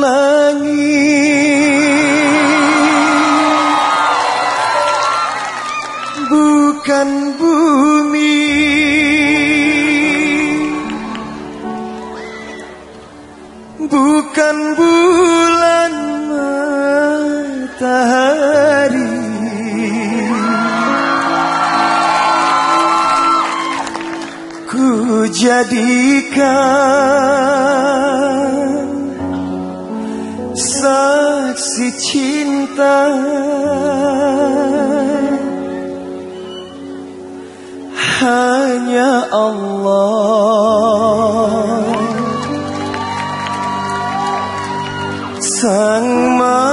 langit. Bukan bumi. Bukan bulan matahari. Ku jadikan saksi cinta. Hanya Allah. Sang Maha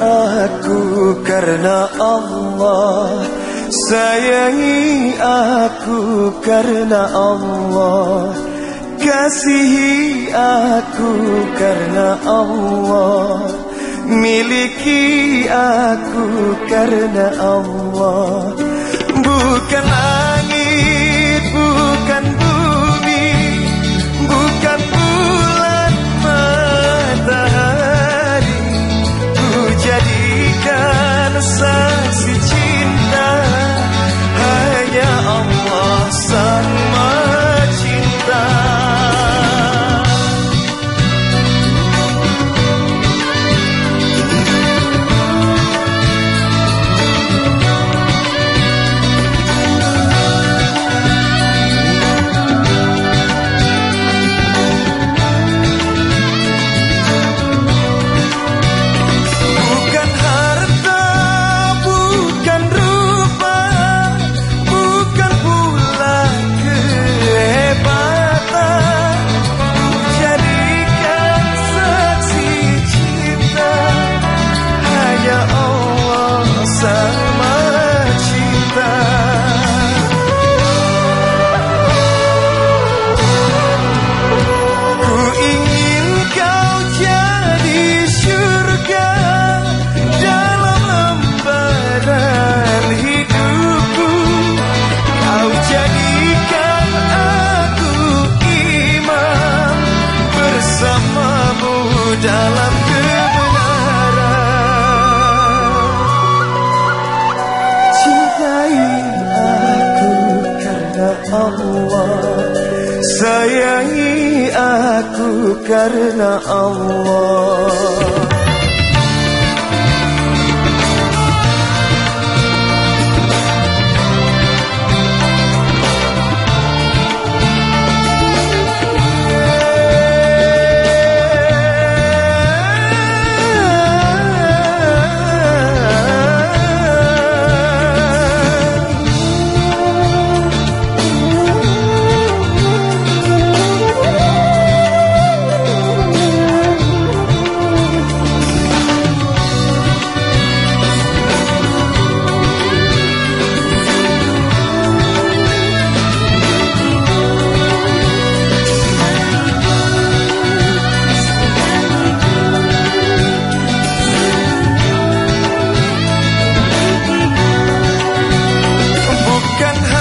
aku karena Allah. Sayangi aku karena Allah. Kasihi aku karena Allah. Miliki aku karena Allah dalam kebenaran. Cintai aku karena Allah Sayangi aku karena Allah Bukan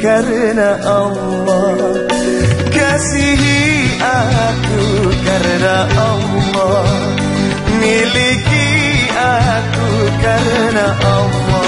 karena Allah. Kasihi aku karena Allah. Miliki aku karena Allah.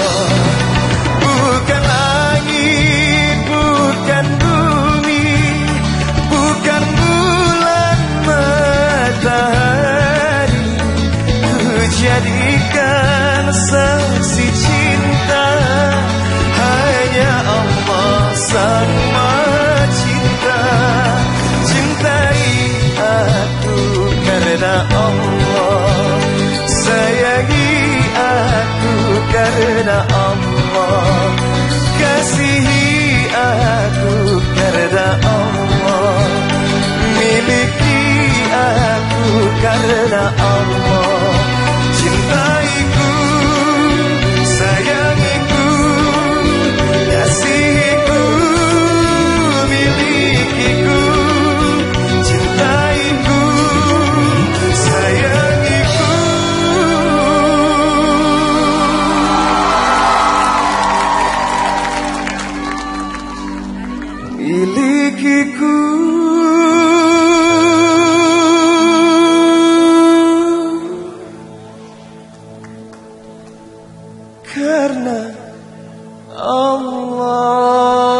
karena Allah